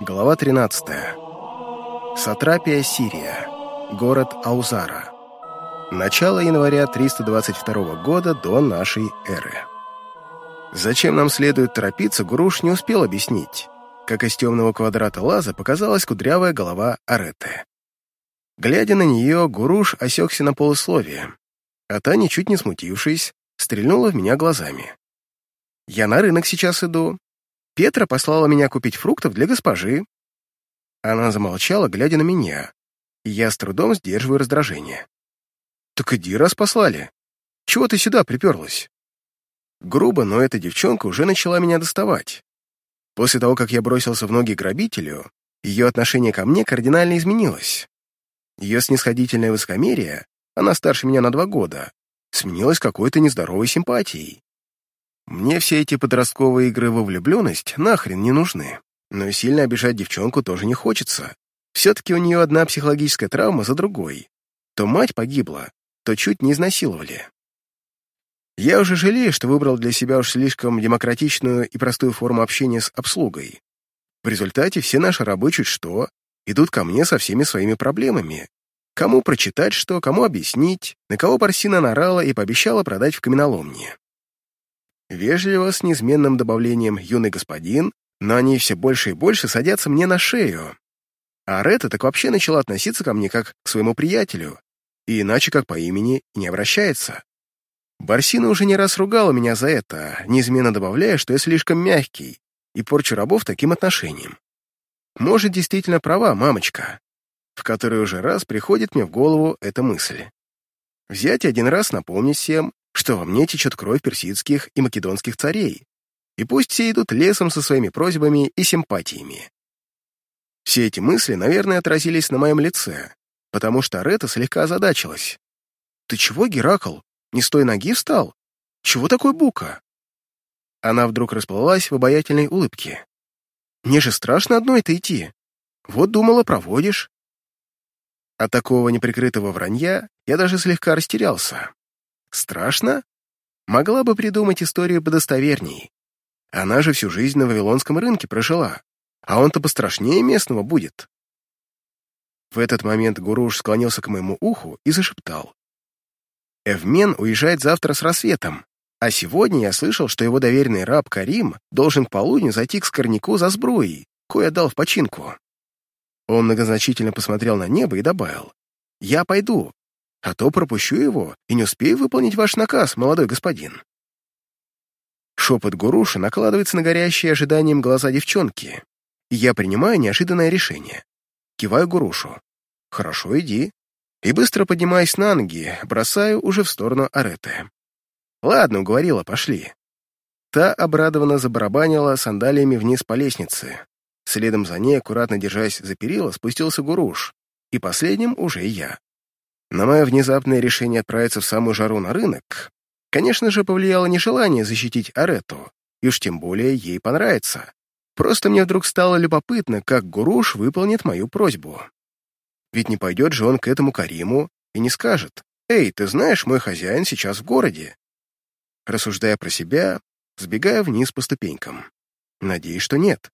Глава 13. Сатрапия Сирия. Город Аузара. Начало января 322 года до нашей эры. Зачем нам следует торопиться, Гуруш не успел объяснить, как из темного квадрата лаза показалась кудрявая голова Ареты. Глядя на нее, Гуруш осекся на полусловие, а та, ничуть не смутившись, стрельнула в меня глазами. «Я на рынок сейчас иду. Петра послала меня купить фруктов для госпожи». Она замолчала, глядя на меня, и я с трудом сдерживаю раздражение. «Так иди, раз послали. Чего ты сюда приперлась?» Грубо, но эта девчонка уже начала меня доставать. После того, как я бросился в ноги грабителю, ее отношение ко мне кардинально изменилось. Ее снисходительное высокомерие, она старше меня на два года, сменилось какой-то нездоровой симпатией. Мне все эти подростковые игры во влюбленность нахрен не нужны. Но сильно обижать девчонку тоже не хочется. Все-таки у нее одна психологическая травма за другой. То мать погибла, то чуть не изнасиловали. Я уже жалею, что выбрал для себя уж слишком демократичную и простую форму общения с обслугой. В результате все наши рабы чуть что идут ко мне со всеми своими проблемами. Кому прочитать что, кому объяснить, на кого Парсина нарала и пообещала продать в каменоломне. Вежливо, с неизменным добавлением «юный господин», но они все больше и больше садятся мне на шею. А Ретта так вообще начала относиться ко мне как к своему приятелю, и иначе как по имени не обращается. Барсина уже не раз ругала меня за это, неизменно добавляя, что я слишком мягкий и порчу рабов таким отношением. Может, действительно права мамочка, в которой уже раз приходит мне в голову эта мысль. Взять один раз напомнить всем, что во мне течет кровь персидских и македонских царей, и пусть все идут лесом со своими просьбами и симпатиями. Все эти мысли, наверное, отразились на моем лице, потому что Арета слегка озадачилась. «Ты чего, Геракл? Не с той ноги встал? Чего такой бука?» Она вдруг расплылась в обаятельной улыбке. «Мне же страшно одной-то идти. Вот думала, проводишь». От такого неприкрытого вранья я даже слегка растерялся. Страшно? Могла бы придумать историю подостоверней. Она же всю жизнь на Вавилонском рынке прожила, а он-то пострашнее местного будет. В этот момент Гуруш склонился к моему уху и зашептал. Эвмен уезжает завтра с рассветом, а сегодня я слышал, что его доверенный раб Карим должен к полудню зайти к скорняку за сбруей, кое дал в починку. Он многозначительно посмотрел на небо и добавил. «Я пойду, а то пропущу его и не успею выполнить ваш наказ, молодой господин». Шепот Гуруша накладывается на горящие ожиданием глаза девчонки, и я принимаю неожиданное решение. Киваю Гурушу. «Хорошо, иди». И быстро поднимаясь на ноги, бросаю уже в сторону Ареты. «Ладно, уговорила, пошли». Та обрадованно забарабанила сандалиями вниз по лестнице. Следом за ней, аккуратно держась за перила, спустился Гуруш, и последним уже я. На мое внезапное решение отправиться в самую жару на рынок, конечно же, повлияло нежелание защитить Арету, и уж тем более ей понравится. Просто мне вдруг стало любопытно, как Гуруш выполнит мою просьбу. Ведь не пойдет же он к этому Кариму и не скажет, «Эй, ты знаешь, мой хозяин сейчас в городе». Рассуждая про себя, сбегая вниз по ступенькам. Надеюсь, что нет.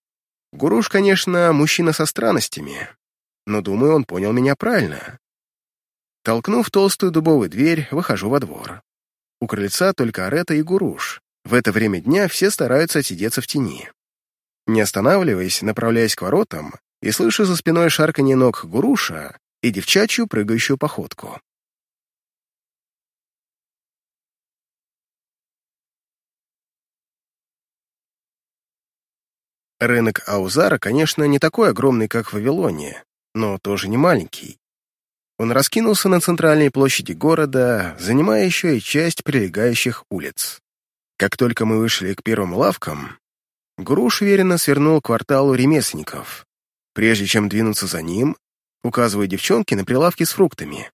Гуруш, конечно, мужчина со странностями, но, думаю, он понял меня правильно. Толкнув толстую дубовую дверь, выхожу во двор. У крыльца только Арета и Гуруш. В это время дня все стараются отсидеться в тени. Не останавливаясь, направляясь к воротам, и слышу за спиной шарканье ног Гуруша и девчачью прыгающую походку. Рынок Аузара, конечно, не такой огромный, как в Вавилоне, но тоже не маленький. Он раскинулся на центральной площади города, занимая еще и часть прилегающих улиц. Как только мы вышли к первым лавкам, Груш уверенно свернул к кварталу ремесленников. Прежде чем двинуться за ним, указывая девчонке на прилавки с фруктами.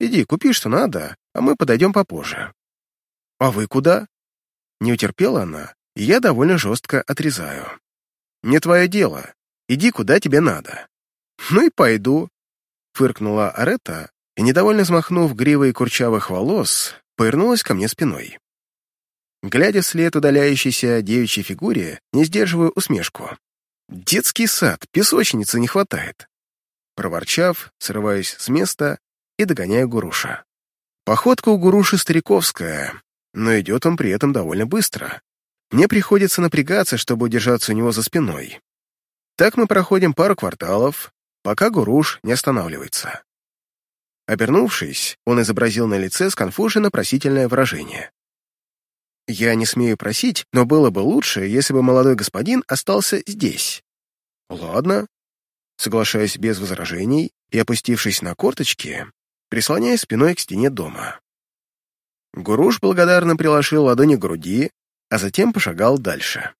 «Иди, купи, что надо, а мы подойдем попозже». «А вы куда?» Не утерпела она, и я довольно жестко отрезаю. «Не твое дело. Иди, куда тебе надо». «Ну и пойду», Фыркнула Арета и, недовольно взмахнув гривой курчавых волос, повернулась ко мне спиной. Глядя вслед удаляющейся девичьей фигуре, не сдерживаю усмешку. Детский сад, песочницы не хватает. Проворчав, срываюсь с места и догоняю Гуруша. Походка у Гуруши стариковская, но идет он при этом довольно быстро. Мне приходится напрягаться, чтобы удержаться у него за спиной. Так мы проходим пару кварталов, пока Гуруш не останавливается. Обернувшись, он изобразил на лице сконфуженно-просительное выражение. Я не смею просить, но было бы лучше, если бы молодой господин остался здесь. Ладно. Соглашаюсь без возражений и, опустившись на корточки, прислоняясь спиной к стене дома. Гуруш благодарно приложил ладони к груди, а затем пошагал дальше.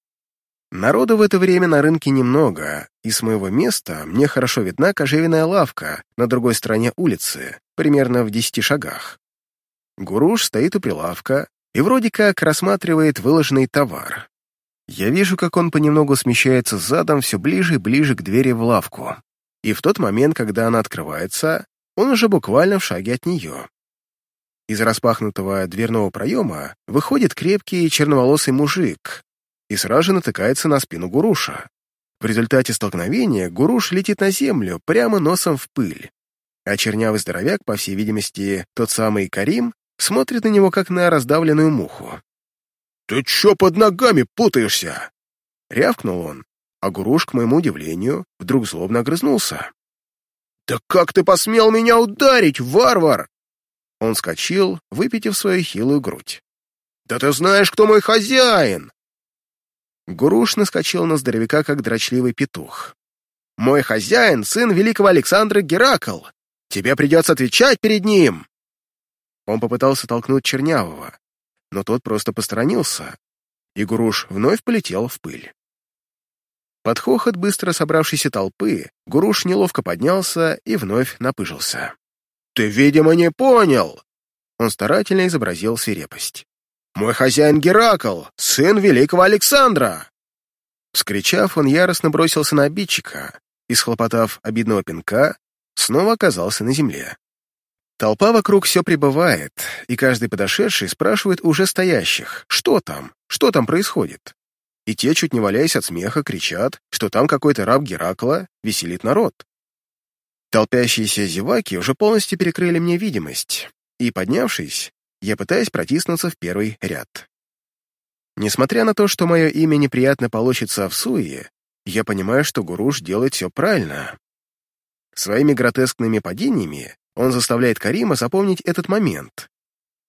Народу в это время на рынке немного, и с моего места мне хорошо видна кожевенная лавка на другой стороне улицы, примерно в десяти шагах. Гуруш стоит у прилавка, и вроде как рассматривает выложенный товар. Я вижу, как он понемногу смещается задом все ближе и ближе к двери в лавку. И в тот момент, когда она открывается, он уже буквально в шаге от нее. Из распахнутого дверного проема выходит крепкий черноволосый мужик и сразу же натыкается на спину Гуруша. В результате столкновения Гуруш летит на землю прямо носом в пыль, а чернявый здоровяк, по всей видимости, тот самый Карим, смотрит на него, как на раздавленную муху. «Ты чё под ногами путаешься?» Рявкнул он, а Гуруш, к моему удивлению, вдруг злобно огрызнулся. «Да как ты посмел меня ударить, варвар?» Он скочил, выпитив свою хилую грудь. «Да ты знаешь, кто мой хозяин!» Гуруш наскочил на здоровяка, как дрочливый петух. «Мой хозяин — сын великого Александра Геракл. Тебе придется отвечать перед ним!» Он попытался толкнуть Чернявого, но тот просто посторонился, и Гуруш вновь полетел в пыль. Под хохот быстро собравшейся толпы Гуруш неловко поднялся и вновь напыжился. «Ты, видимо, не понял!» Он старательно изобразил свирепость. «Мой хозяин Геракл, сын великого Александра!» Вскричав, он яростно бросился на обидчика и, схлопотав обидного пинка, снова оказался на земле. Толпа вокруг все прибывает, и каждый подошедший спрашивает уже стоящих, что там, что там происходит. И те, чуть не валяясь от смеха, кричат, что там какой-то раб Геракла веселит народ. Толпящиеся зеваки уже полностью перекрыли мне видимость, и, поднявшись, я пытаюсь протиснуться в первый ряд. Несмотря на то, что мое имя неприятно получится в суе, я понимаю, что Гуруш делает все правильно. Своими гротескными падениями он заставляет Карима запомнить этот момент.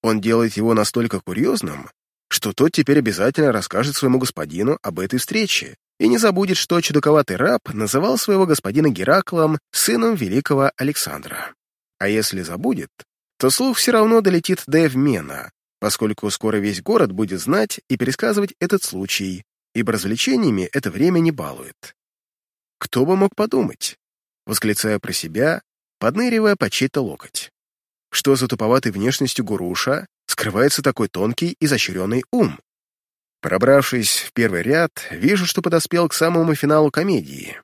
Он делает его настолько курьезным, что тот теперь обязательно расскажет своему господину об этой встрече и не забудет, что чудаковатый раб называл своего господина Гераклом сыном великого Александра. А если забудет, то слух все равно долетит до Эвмена, поскольку скоро весь город будет знать и пересказывать этот случай, ибо развлечениями это время не балует. Кто бы мог подумать? Восклицая про себя, подныривая под чей-то локоть. Что за туповатой внешностью Гуруша скрывается такой тонкий и изощренный ум? Пробравшись в первый ряд, вижу, что подоспел к самому финалу комедии.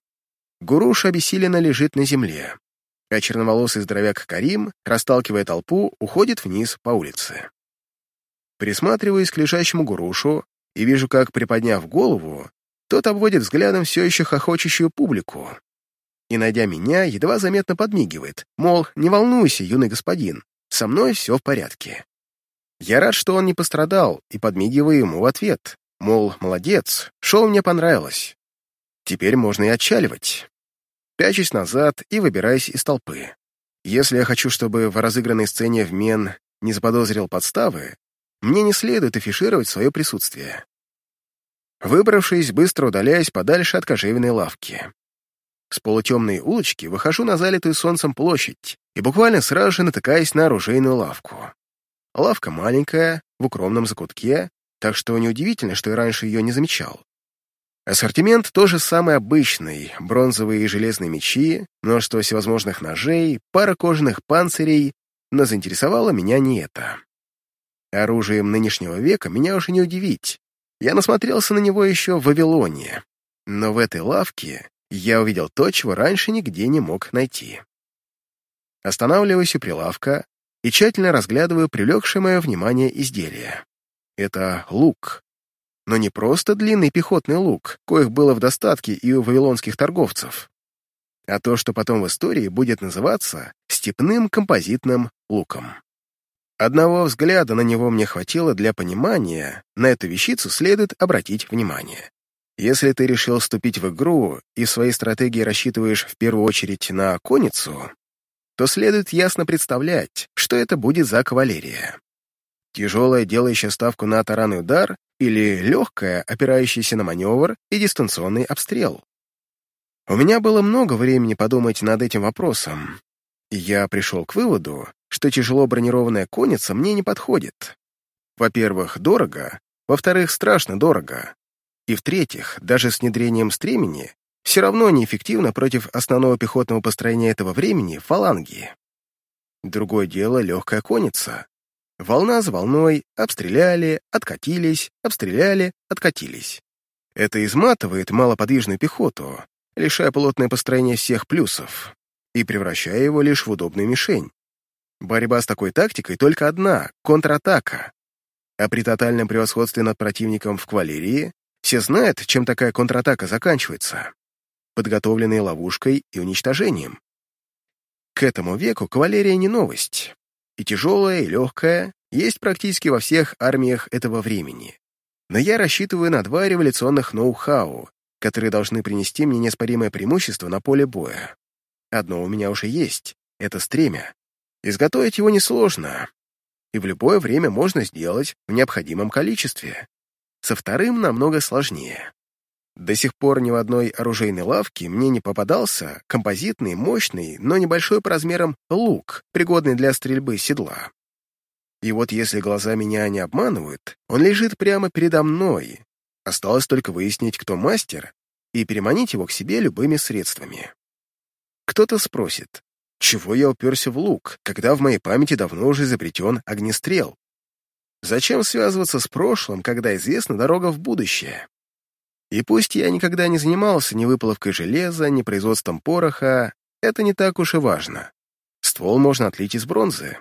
Гуруш обессиленно лежит на земле, а черноволосый здоровяк Карим, расталкивая толпу, уходит вниз по улице. Присматриваюсь к лежащему Гурушу и вижу, как, приподняв голову, тот обводит взглядом все еще хохочущую публику, и, найдя меня, едва заметно подмигивает, мол, не волнуйся, юный господин, со мной все в порядке. Я рад, что он не пострадал, и подмигиваю ему в ответ, мол, молодец, шоу мне понравилось. Теперь можно и отчаливать. Пячусь назад и выбираюсь из толпы. Если я хочу, чтобы в разыгранной сцене в Мен не заподозрил подставы, мне не следует афишировать свое присутствие. Выбравшись, быстро удаляюсь подальше от кожевенной лавки. С полутемной улочки выхожу на залитую солнцем площадь и буквально сразу же натыкаюсь на оружейную лавку. Лавка маленькая, в укромном закутке, так что неудивительно, что я раньше ее не замечал. Ассортимент тоже самый обычный, бронзовые и железные мечи, множество всевозможных ножей, пара кожаных панцирей, но заинтересовало меня не это. Оружием нынешнего века меня уже не удивить. Я насмотрелся на него еще в Вавилоне. Но в этой лавке я увидел то, чего раньше нигде не мог найти. Останавливаюсь у прилавка и тщательно разглядываю привлекшее мое внимание изделие. Это лук. но не просто длинный пехотный лук, коих было в достатке и у вавилонских торговцев, а то, что потом в истории будет называться степным композитным луком. Одного взгляда на него мне хватило для понимания, на эту вещицу следует обратить внимание. Если ты решил вступить в игру и в своей стратегии рассчитываешь в первую очередь на конницу, то следует ясно представлять, что это будет за кавалерия. Тяжелая, делающая ставку на таранный удар, или легкая, опирающаяся на маневр и дистанционный обстрел. У меня было много времени подумать над этим вопросом, и я пришел к выводу, что тяжело бронированная конница мне не подходит. Во-первых, дорого, во-вторых, страшно дорого, и в-третьих, даже с внедрением стремени все равно неэффективно против основного пехотного построения этого времени — фаланги. Другое дело — легкая конница. Волна за волной обстреляли, откатились, обстреляли, откатились. Это изматывает малоподвижную пехоту, лишая плотное построение всех плюсов и превращая его лишь в удобную мишень. Борьба с такой тактикой только одна — контратака. А при тотальном превосходстве над противником в кавалерии все знают, чем такая контратака заканчивается — подготовленной ловушкой и уничтожением. К этому веку кавалерия не новость. И тяжелая, и легкая есть практически во всех армиях этого времени. Но я рассчитываю на два революционных ноу-хау, которые должны принести мне неоспоримое преимущество на поле боя. Одно у меня уже есть — это стремя. Изготовить его несложно, и в любое время можно сделать в необходимом количестве. Со вторым намного сложнее. До сих пор ни в одной оружейной лавке мне не попадался композитный, мощный, но небольшой по размерам лук, пригодный для стрельбы седла. И вот если глаза меня не обманывают, он лежит прямо передо мной, Осталось только выяснить, кто мастер, и переманить его к себе любыми средствами. Кто-то спросит, чего я уперся в лук, когда в моей памяти давно уже изобретен огнестрел? Зачем связываться с прошлым, когда известна дорога в будущее? И пусть я никогда не занимался ни выплавкой железа, ни производством пороха, это не так уж и важно. Ствол можно отлить из бронзы,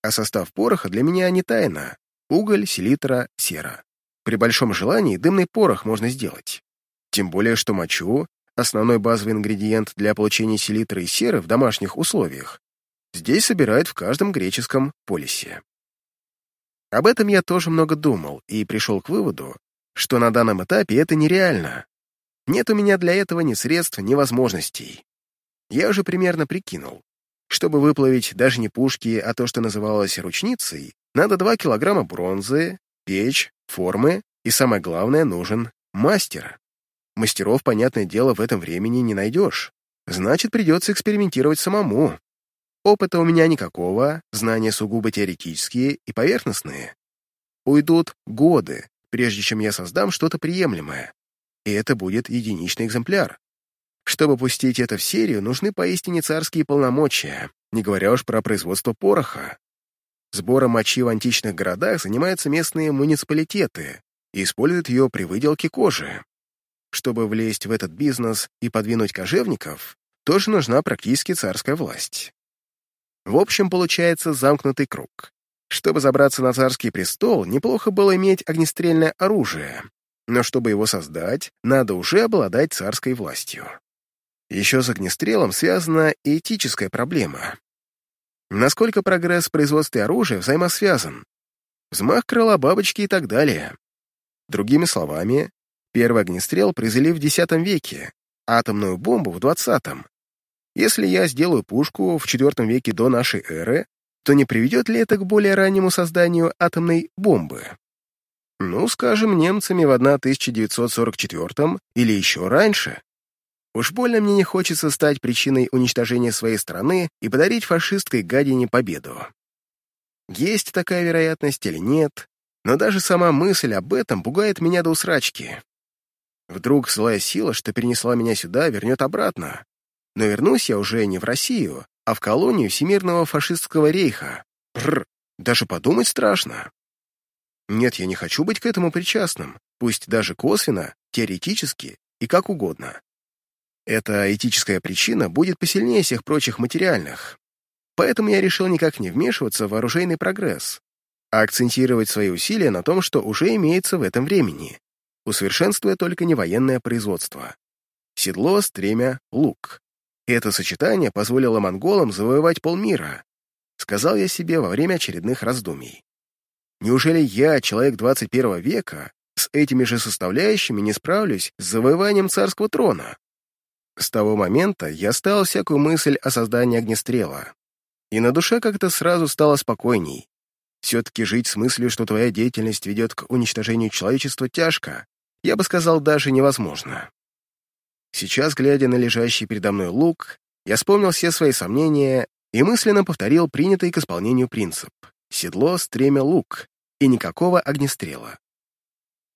а состав пороха для меня не тайна — уголь, селитра, сера. При большом желании дымный порох можно сделать. Тем более, что мочу — основной базовый ингредиент для получения селитры и серы в домашних условиях. Здесь собирают в каждом греческом полисе. Об этом я тоже много думал и пришел к выводу, что на данном этапе это нереально. Нет у меня для этого ни средств, ни возможностей. Я уже примерно прикинул. Чтобы выплавить даже не пушки, а то, что называлось ручницей, надо 2 килограмма бронзы, печь, формы и, самое главное, нужен мастер. Мастеров, понятное дело, в этом времени не найдешь. Значит, придется экспериментировать самому. Опыта у меня никакого, знания сугубо теоретические и поверхностные. Уйдут годы, прежде чем я создам что-то приемлемое. И это будет единичный экземпляр. Чтобы пустить это в серию, нужны поистине царские полномочия, не говоря уж про производство пороха. Сбором мочи в античных городах занимаются местные муниципалитеты и используют ее при выделке кожи. Чтобы влезть в этот бизнес и подвинуть кожевников, тоже нужна практически царская власть. В общем, получается замкнутый круг. Чтобы забраться на царский престол, неплохо было иметь огнестрельное оружие, но чтобы его создать, надо уже обладать царской властью. Еще с огнестрелом связана этическая проблема. Насколько прогресс в производстве оружия взаимосвязан? Взмах крыла бабочки и так далее. Другими словами, первый огнестрел произвели в X веке, атомную бомбу в XX. Если я сделаю пушку в IV веке до нашей эры, то не приведет ли это к более раннему созданию атомной бомбы? Ну, скажем, немцами в 1944 или еще раньше. Уж больно мне не хочется стать причиной уничтожения своей страны и подарить фашистской гадине победу. Есть такая вероятность или нет, но даже сама мысль об этом пугает меня до усрачки. Вдруг злая сила, что перенесла меня сюда, вернет обратно. Но вернусь я уже не в Россию, а в колонию Всемирного фашистского рейха. Бррр, даже подумать страшно. Нет, я не хочу быть к этому причастным, пусть даже косвенно, теоретически и как угодно. Эта этическая причина будет посильнее всех прочих материальных. Поэтому я решил никак не вмешиваться в оружейный прогресс, а акцентировать свои усилия на том, что уже имеется в этом времени, усовершенствуя только не военное производство. Седло, стремя, лук. И это сочетание позволило монголам завоевать полмира, сказал я себе во время очередных раздумий. Неужели я, человек 21 века, с этими же составляющими не справлюсь с завоеванием царского трона? С того момента я стал всякую мысль о создании огнестрела. И на душе как-то сразу стало спокойней. Все-таки жить с мыслью, что твоя деятельность ведет к уничтожению человечества, тяжко, я бы сказал, даже невозможно. Сейчас, глядя на лежащий передо мной лук, я вспомнил все свои сомнения и мысленно повторил принятый к исполнению принцип — седло, стремя, лук и никакого огнестрела.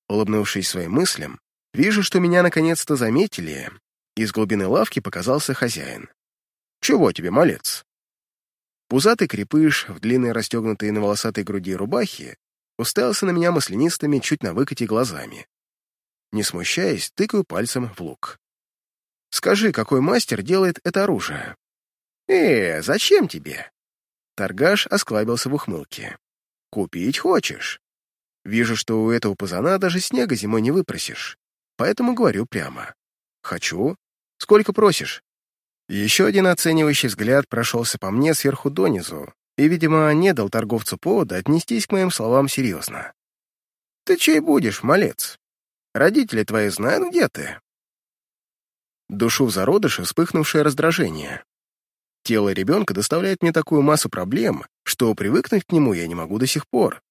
Улыбнувшись своим мыслям, вижу, что меня наконец-то заметили, из глубины лавки показался хозяин. «Чего тебе, малец?» Пузатый крепыш в длинной расстегнутой на волосатой груди рубахе уставился на меня маслянистыми, чуть на выкате глазами. Не смущаясь, тыкаю пальцем в лук. «Скажи, какой мастер делает это оружие?» «Э, зачем тебе?» Торгаш осклабился в ухмылке. «Купить хочешь? Вижу, что у этого пазана даже снега зимой не выпросишь, поэтому говорю прямо. Хочу. Сколько просишь?» Еще один оценивающий взгляд прошелся по мне сверху донизу и, видимо, не дал торговцу повода отнестись к моим словам серьезно. «Ты чей будешь, малец? Родители твои знают, где ты?» Душу в зародыше вспыхнувшее раздражение. Тело ребенка доставляет мне такую массу проблем, что привыкнуть к нему я не могу до сих пор.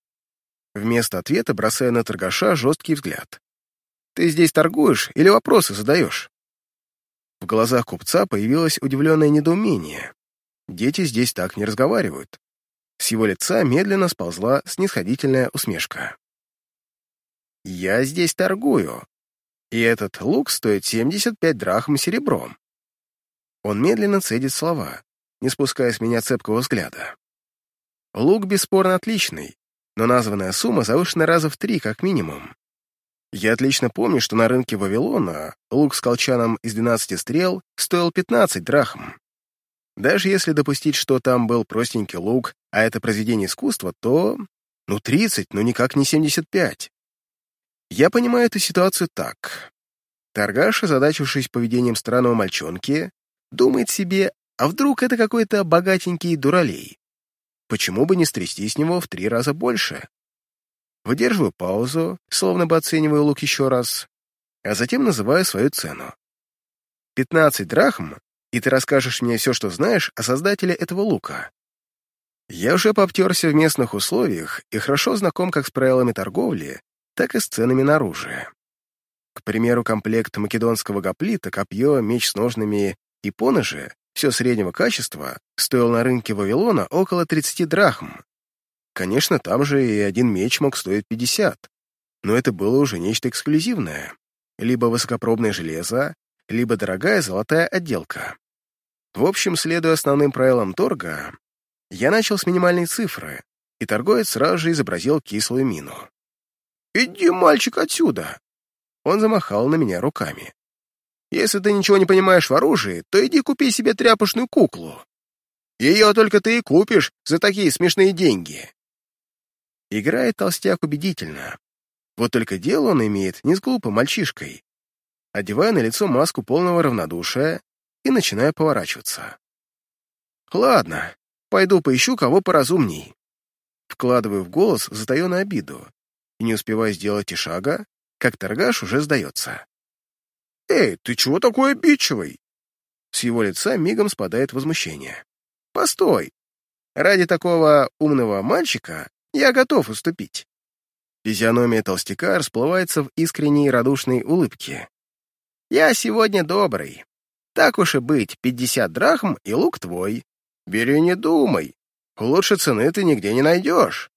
Вместо ответа бросая на торгаша жесткий взгляд. «Ты здесь торгуешь или вопросы задаешь?» В глазах купца появилось удивленное недоумение. Дети здесь так не разговаривают. С его лица медленно сползла снисходительная усмешка. «Я здесь торгую, и этот лук стоит 75 драхм серебром. Он медленно цедит слова, не спуская с меня цепкого взгляда. Лук бесспорно отличный, но названная сумма завышена раза в три, как минимум. Я отлично помню, что на рынке Вавилона лук с колчаном из 12 стрел стоил 15 драхм. Даже если допустить, что там был простенький лук, а это произведение искусства, то... Ну, 30, но никак не 75. Я понимаю эту ситуацию так. Торгаш, озадачившись поведением странного мальчонки, Думает себе, а вдруг это какой-то богатенький дуралей? Почему бы не стрясти с него в три раза больше? Выдерживаю паузу, словно бы оцениваю лук еще раз, а затем называю свою цену. Пятнадцать драхм, и ты расскажешь мне все, что знаешь о создателе этого лука. Я уже пообтерся в местных условиях и хорошо знаком как с правилами торговли, так и с ценами на оружие. К примеру, комплект македонского гоплита, копье, меч с ножными и поножи, все среднего качества, стоил на рынке Вавилона около 30 драхм. Конечно, там же и один меч мог стоить 50, но это было уже нечто эксклюзивное. Либо высокопробное железо, либо дорогая золотая отделка. В общем, следуя основным правилам торга, я начал с минимальной цифры, и торговец сразу же изобразил кислую мину. «Иди, мальчик, отсюда!» Он замахал на меня руками. Если ты ничего не понимаешь в оружии, то иди купи себе тряпочную куклу. Ее только ты и купишь за такие смешные деньги. Играет толстяк убедительно. Вот только дело он имеет не с глупым мальчишкой. Одеваю на лицо маску полного равнодушия и начинаю поворачиваться. Ладно, пойду поищу кого поразумней. Вкладываю в голос затаенную обиду и не успеваю сделать и шага, как торгаш уже сдается. «Эй, ты чего такой обидчивый?» С его лица мигом спадает возмущение. «Постой! Ради такого умного мальчика я готов уступить». Физиономия толстяка расплывается в искренней радушной улыбке. «Я сегодня добрый. Так уж и быть, пятьдесят драхм и лук твой. Бери не думай. Лучше цены ты нигде не найдешь».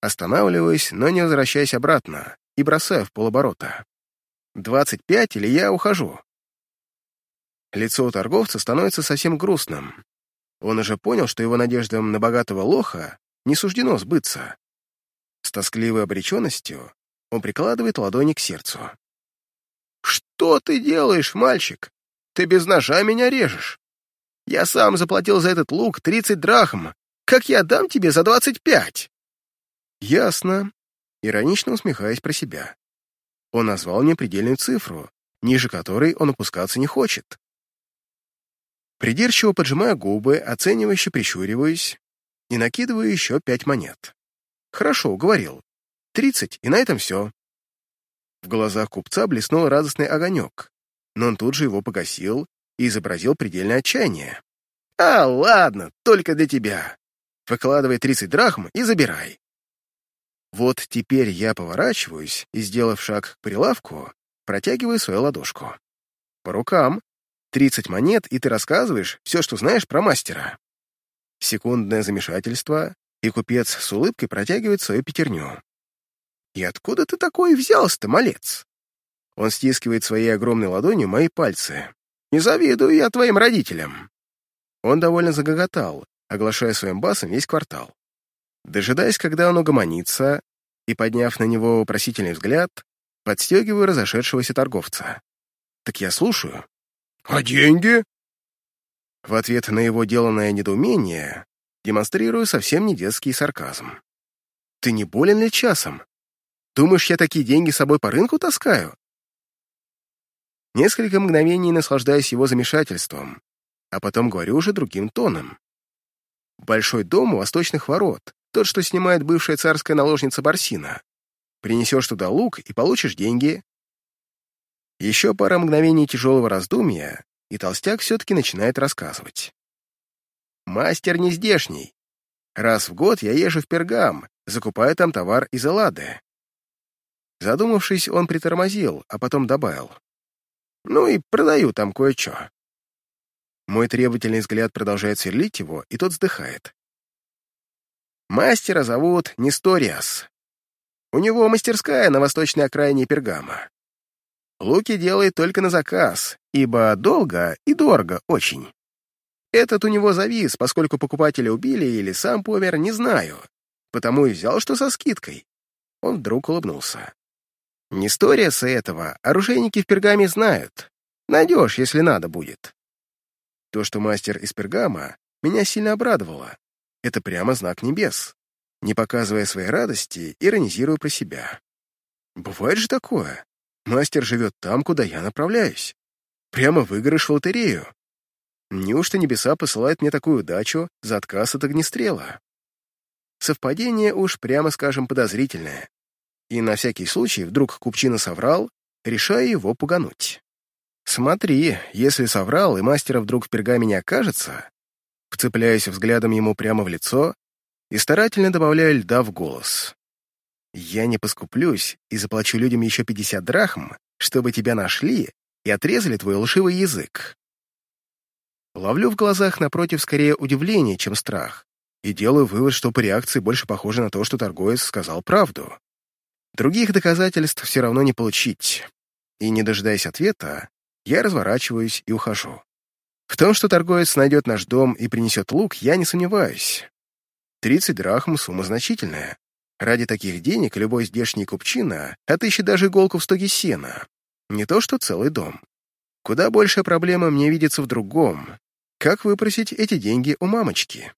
Останавливаюсь, но не возвращаясь обратно, и бросаю в полоборота. Двадцать пять или я ухожу. Лицо у торговца становится совсем грустным. Он уже понял, что его надеждам на богатого лоха не суждено сбыться. С тоскливой обреченностью он прикладывает ладони к сердцу. «Что ты делаешь, мальчик? Ты без ножа меня режешь. Я сам заплатил за этот лук тридцать драхм. Как я дам тебе за двадцать пять?» «Ясно», — иронично усмехаясь про себя. Он назвал мне предельную цифру, ниже которой он опускаться не хочет. Придирчиво поджимая губы, оценивающе прищуриваюсь и накидываю еще пять монет. Хорошо, уговорил. Тридцать, и на этом все. В глазах купца блеснул радостный огонек, но он тут же его погасил и изобразил предельное отчаяние. «А, ладно, только для тебя. Выкладывай тридцать драхм и забирай». Вот теперь я поворачиваюсь и, сделав шаг к прилавку, протягиваю свою ладошку. По рукам. Тридцать монет, и ты рассказываешь все, что знаешь про мастера. Секундное замешательство, и купец с улыбкой протягивает свою пятерню. «И откуда ты такой взялся-то, малец?» Он стискивает своей огромной ладонью мои пальцы. «Не завидую я твоим родителям!» Он довольно загоготал, оглашая своим басом весь квартал. Дожидаясь, когда он угомонится, и, подняв на него вопросительный взгляд, подстегиваю разошедшегося торговца. «Так я слушаю». «А деньги?» В ответ на его деланное недоумение демонстрирую совсем не детский сарказм. «Ты не болен ли часом? Думаешь, я такие деньги с собой по рынку таскаю?» Несколько мгновений наслаждаюсь его замешательством, а потом говорю уже другим тоном. Большой дом у восточных ворот, тот, что снимает бывшая царская наложница Барсина. Принесешь туда лук и получишь деньги. Еще пара мгновений тяжелого раздумья, и толстяк все-таки начинает рассказывать. Мастер не здешний. Раз в год я езжу в Пергам, закупаю там товар из Эллады. Задумавшись, он притормозил, а потом добавил. Ну и продаю там кое-что. Мой требовательный взгляд продолжает сверлить его, и тот вздыхает. Мастера зовут Несториас. У него мастерская на восточной окраине Пергама. Луки делает только на заказ, ибо долго и дорого очень. Этот у него завис, поскольку покупателя убили или сам помер, не знаю. Потому и взял, что со скидкой. Он вдруг улыбнулся. Несториаса этого оружейники в Пергаме знают. Найдешь, если надо будет. То, что мастер из Пергама, меня сильно обрадовало. Это прямо знак небес. Не показывая своей радости, иронизирую про себя. Бывает же такое. Мастер живет там, куда я направляюсь. Прямо выигрыш в лотерею. Неужто небеса посылают мне такую удачу за отказ от огнестрела? Совпадение уж, прямо скажем, подозрительное. И на всякий случай, вдруг Купчина соврал, решаю его пугануть. Смотри, если соврал, и мастера вдруг в пергамене окажется, вцепляюсь взглядом ему прямо в лицо и старательно добавляю льда в голос. Я не поскуплюсь и заплачу людям еще 50 драхм, чтобы тебя нашли и отрезали твой лживый язык. Ловлю в глазах напротив скорее удивление, чем страх, и делаю вывод, что по реакции больше похоже на то, что торговец сказал правду. Других доказательств все равно не получить. И, не дожидаясь ответа, я разворачиваюсь и ухожу. В том, что торговец найдет наш дом и принесет лук, я не сомневаюсь. Тридцать драхм — сумма значительная. Ради таких денег любой здешний купчина отыщет даже иголку в стоге сена. Не то что целый дом. Куда большая проблема мне видится в другом. Как выпросить эти деньги у мамочки?